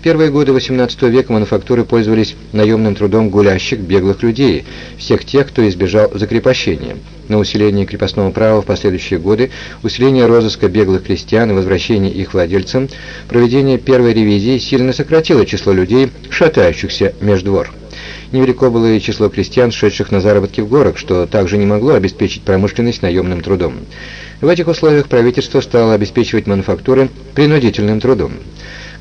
В первые годы XVIII века мануфактуры пользовались наемным трудом гулящих, беглых людей, всех тех, кто избежал закрепощения. На усиление крепостного права в последующие годы, усиление розыска беглых крестьян и возвращение их владельцам, проведение первой ревизии сильно сократило число людей, шатающихся меж двор. Невелико было и число крестьян, шедших на заработки в горах, что также не могло обеспечить промышленность наемным трудом. В этих условиях правительство стало обеспечивать мануфактуры принудительным трудом.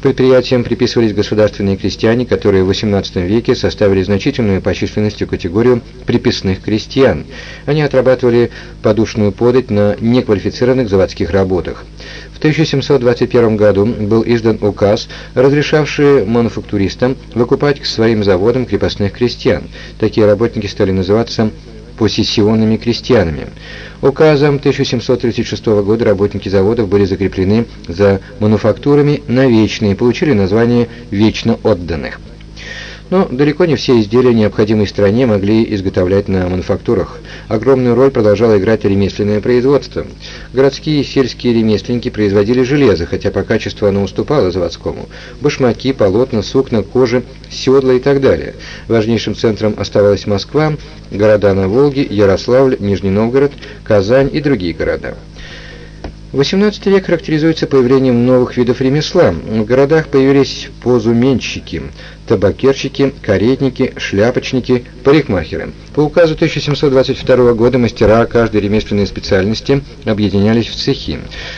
Предприятиям приписывались государственные крестьяне, которые в XVIII веке составили значительную по численности категорию приписных крестьян. Они отрабатывали подушную подать на неквалифицированных заводских работах. В 1721 году был издан указ, разрешавший мануфактуристам выкупать к своим заводам крепостных крестьян. Такие работники стали называться посессионными крестьянами. Указом 1736 года работники заводов были закреплены за мануфактурами навечно и получили название «вечно отданных». Но далеко не все изделия, необходимые стране, могли изготовлять на мануфактурах. Огромную роль продолжало играть ремесленное производство. Городские и сельские ремесленники производили железо, хотя по качеству оно уступало заводскому. Башмаки, полотна, сукна, кожи, седла и так далее. Важнейшим центром оставалась Москва, города на Волге, Ярославль, Нижний Новгород, Казань и другие города. XVIII век характеризуется появлением новых видов ремесла. В городах появились позуменщики, табакерщики, каретники, шляпочники, парикмахеры. По указу 1722 года мастера каждой ремесленной специальности объединялись в цехи.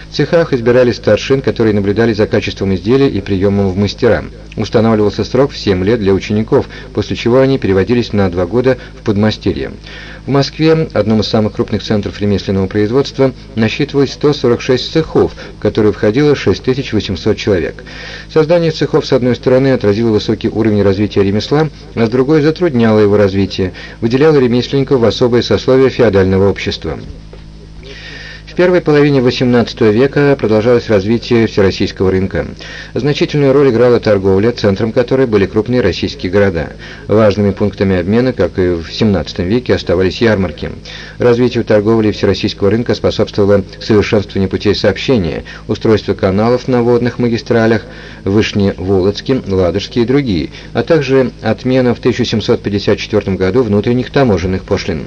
В цехах избирали старшин, которые наблюдали за качеством изделия и приемом в мастера. Устанавливался срок в 7 лет для учеников, после чего они переводились на 2 года в подмастерье. В Москве, одном из самых крупных центров ремесленного производства, насчитывалось 146 цехов, в которые входило 6800 человек. Создание цехов, с одной стороны, отразило высокий развития ремесла, а с другой затрудняло его развитие, выделяло ремесленников в особое сословие феодального общества. В первой половине XVIII века продолжалось развитие всероссийского рынка. Значительную роль играла торговля, центром которой были крупные российские города. Важными пунктами обмена, как и в XVII веке, оставались ярмарки. Развитию торговли всероссийского рынка способствовало совершенствование путей сообщения, устройство каналов на водных магистралях, Вышневолодске, Ладожске и другие, а также отмена в 1754 году внутренних таможенных пошлин.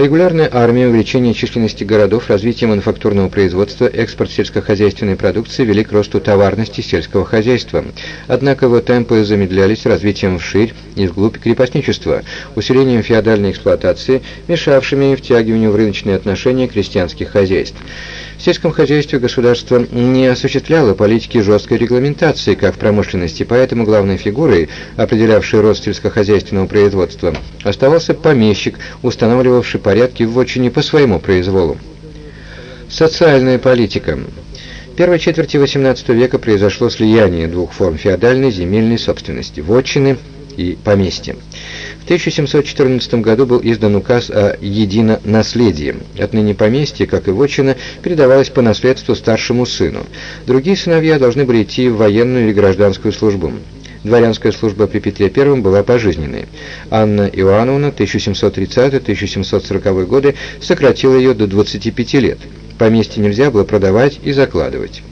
Регулярная армия, увеличение численности городов, развитие мануфактурного производства, экспорт сельскохозяйственной продукции вели к росту товарности сельского хозяйства. Однако его темпы замедлялись развитием вширь и вглубь крепостничества, усилением феодальной эксплуатации, мешавшими втягиванию в рыночные отношения крестьянских хозяйств. В сельском хозяйстве государство не осуществляло политики жесткой регламентации, как в промышленности, поэтому главной фигурой, определявшей рост сельскохозяйственного производства, оставался помещик, устанавливавший порядки в отчине по своему произволу. Социальная политика. В первой четверти XVIII века произошло слияние двух форм феодальной земельной собственности – вотчины и поместья. В 1714 году был издан указ о единонаследии. Отныне поместье, как и вотчина, передавалось по наследству старшему сыну. Другие сыновья должны были идти в военную или гражданскую службу. Дворянская служба при Петре I была пожизненной. Анна Иоанновна 1730-1740 годы сократила ее до 25 лет. Поместье нельзя было продавать и закладывать.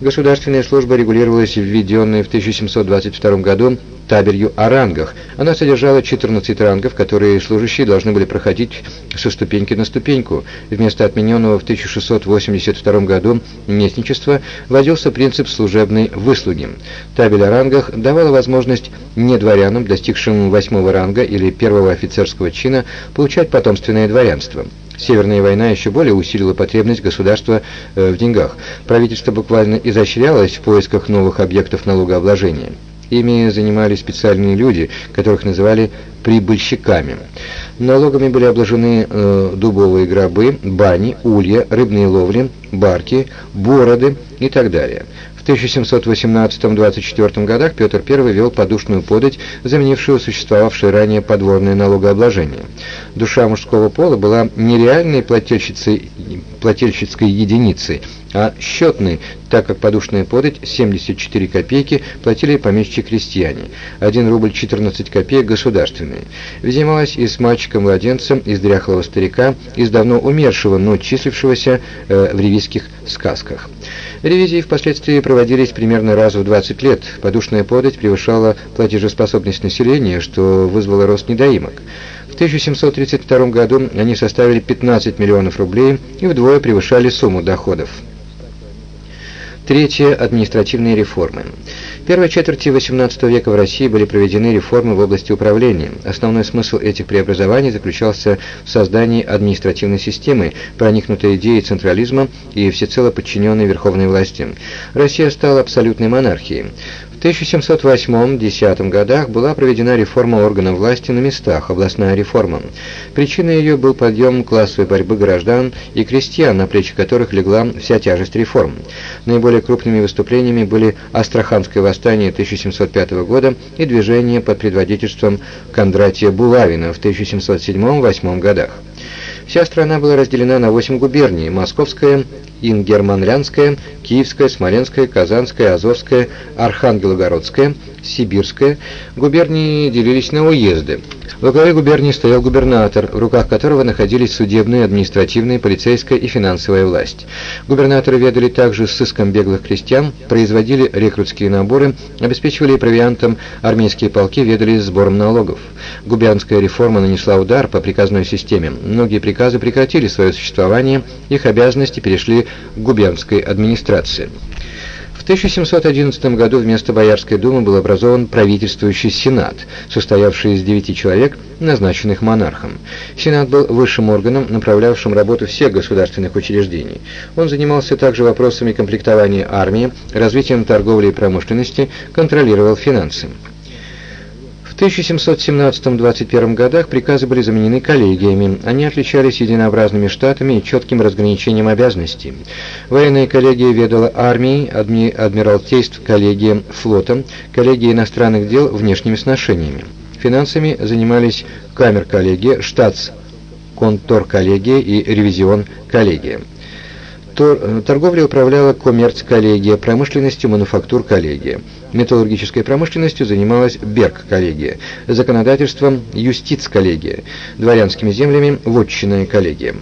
Государственная служба регулировалась введенной в 1722 году табелью о рангах. Она содержала 14 рангов, которые служащие должны были проходить со ступеньки на ступеньку. Вместо отмененного в 1682 году местничества вводился принцип служебной выслуги. Табель о рангах давала возможность недворянам, достигшим восьмого ранга или первого офицерского чина, получать потомственное дворянство. Северная война еще более усилила потребность государства э, в деньгах. Правительство буквально изощрялось в поисках новых объектов налогообложения. Ими занимались специальные люди, которых называли прибыльщиками. Налогами были обложены э, дубовые гробы, бани, улья, рыбные ловли, барки, бороды и так далее. 1718-24 годах Петр I вел подушную подать, заменившую существовавшее ранее подворное налогообложение. Душа мужского пола была не реальной плательщицей, плательщицкой единицей, а счетной, так как подушная подать 74 копейки платили помещи-крестьяне, 1 рубль 14 копеек государственные. Взималась из мальчика-младенца, из дряхлого старика, из давно умершего, но числившегося э, в ревизских сказках. Ревизии впоследствии проводились примерно раз в 20 лет. Подушная подать превышала платежеспособность населения, что вызвало рост недоимок. В 1732 году они составили 15 миллионов рублей и вдвое превышали сумму доходов. Третье. Административные реформы. В первой четверти XVIII века в России были проведены реформы в области управления. Основной смысл этих преобразований заключался в создании административной системы, проникнутой идеей централизма и всецело подчиненной верховной власти. Россия стала абсолютной монархией. В 1708-10 годах была проведена реформа органов власти на местах, областная реформа. Причиной ее был подъем классовой борьбы граждан и крестьян, на плечи которых легла вся тяжесть реформ. Наиболее крупными выступлениями были Астраханское восстание 1705 года и движение под предводительством Кондратия Булавина в 1707-8 годах. Вся страна была разделена на восемь губерний – Московская, Ингерманлянская, Киевская, Смоленская, Казанская, Азовская, Архангелогородская, Сибирская. Губернии делились на уезды. Во главе губернии стоял губернатор, в руках которого находились судебная, административная, полицейская и финансовая власть. Губернаторы ведали также сыском беглых крестьян, производили рекрутские наборы, обеспечивали провиантом армейские полки, ведали сбором налогов. Губернская реформа нанесла удар по приказной системе. Многие приказы прекратили свое существование, их обязанности перешли к губернской администрации. В 1711 году вместо Боярской думы был образован правительствующий Сенат, состоявший из девяти человек, назначенных монархом. Сенат был высшим органом, направлявшим работу всех государственных учреждений. Он занимался также вопросами комплектования армии, развитием торговли и промышленности, контролировал финансы. 1717-21 годах приказы были заменены коллегиями. Они отличались единообразными штатами и четким разграничением обязанностей. Военная коллегия ведала армией, адми адмиралтейств коллегия флотом, коллегия иностранных дел внешними сношениями. Финансами занимались камер-коллегия, штатс контор-коллегия и ревизион-коллегия. Торговлей управляла коммерц-коллегия, промышленностью мануфактур-коллегия. Металлургической промышленностью занималась Берг-коллегия, законодательством Юстиц-коллегия, дворянскими землями Вотчинная коллегия.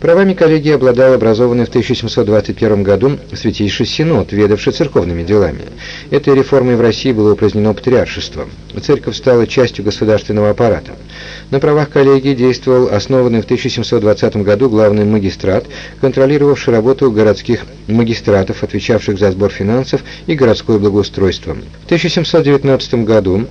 Правами коллегии обладал образованный в 1721 году Святейший Синод, ведавший церковными делами. Этой реформой в России было упразднено патриаршество. Церковь стала частью государственного аппарата. На правах коллегии действовал основанный в 1720 году главный магистрат, контролировавший работу городских магистратов, отвечавших за сбор финансов и городское благоустройство. В 1719 году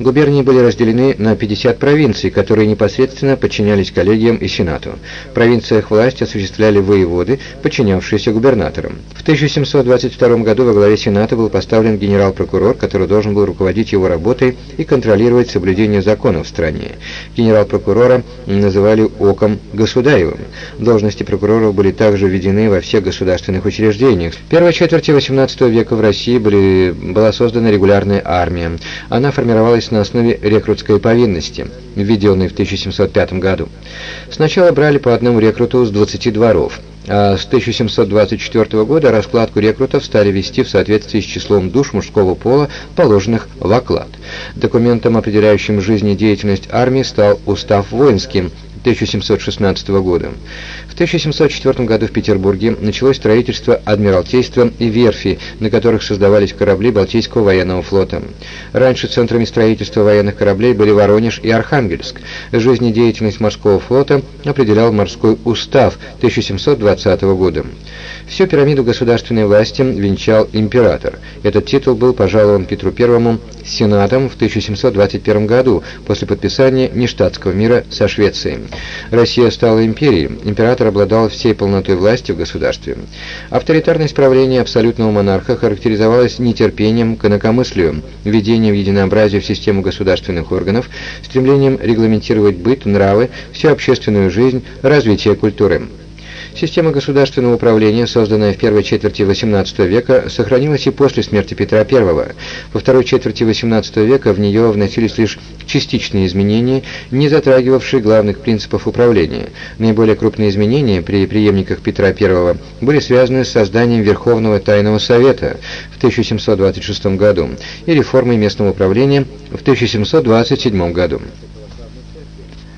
Губернии были разделены на 50 провинций, которые непосредственно подчинялись коллегиям и сенату. В провинциях власть осуществляли воеводы, подчинявшиеся губернаторам. В 1722 году во главе сената был поставлен генерал-прокурор, который должен был руководить его работой и контролировать соблюдение законов в стране. Генерал-прокурора называли «оком госудаевым». Должности прокуроров были также введены во всех государственных учреждениях. В первой четверти XVIII века в России были, была создана регулярная армия. Она формировалась на основе рекрутской повинности, введенной в 1705 году. Сначала брали по одному рекруту с 20 дворов, а с 1724 года раскладку рекрутов стали вести в соответствии с числом душ мужского пола, положенных в оклад. Документом, определяющим жизнедеятельность армии, стал устав воинским 1716 года. В 1704 году в Петербурге началось строительство Адмиралтейства и верфи, на которых создавались корабли Балтийского военного флота. Раньше центрами строительства военных кораблей были Воронеж и Архангельск. Жизнедеятельность морского флота определял морской устав 1720 года. Всю пирамиду государственной власти венчал император. Этот титул был пожалован Петру I Сенатом в 1721 году после подписания нештатского мира со Швецией. Россия стала империей, император обладал всей полнотой власти в государстве. Авторитарность правления абсолютного монарха характеризовалась нетерпением к инакомыслию, введением единообразия в систему государственных органов, стремлением регламентировать быт, нравы, всю общественную жизнь, развитие культуры. Система государственного управления, созданная в первой четверти XVIII века, сохранилась и после смерти Петра I. Во второй четверти XVIII века в нее вносились лишь частичные изменения, не затрагивавшие главных принципов управления. Наиболее крупные изменения при преемниках Петра I были связаны с созданием Верховного Тайного Совета в 1726 году и реформой местного управления в 1727 году.